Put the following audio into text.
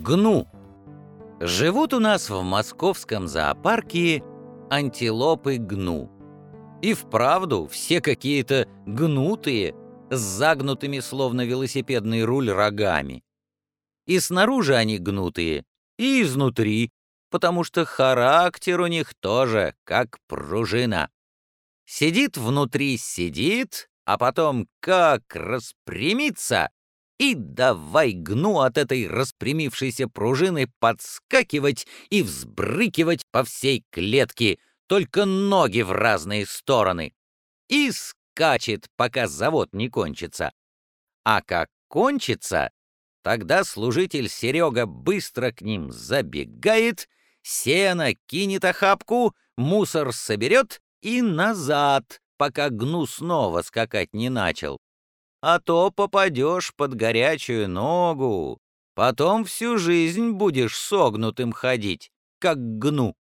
Гну. Живут у нас в московском зоопарке антилопы гну. И вправду все какие-то гнутые, с загнутыми словно велосипедный руль рогами. И снаружи они гнутые, и изнутри, потому что характер у них тоже как пружина. Сидит внутри, сидит, а потом как распрямится, и давай гну от этой распрямившейся пружины подскакивать и взбрыкивать по всей клетке, только ноги в разные стороны. И скачет, пока завод не кончится. А как кончится, тогда служитель Серега быстро к ним забегает, сено кинет охапку, мусор соберет и назад, пока гну снова скакать не начал а то попадешь под горячую ногу. Потом всю жизнь будешь согнутым ходить, как гну.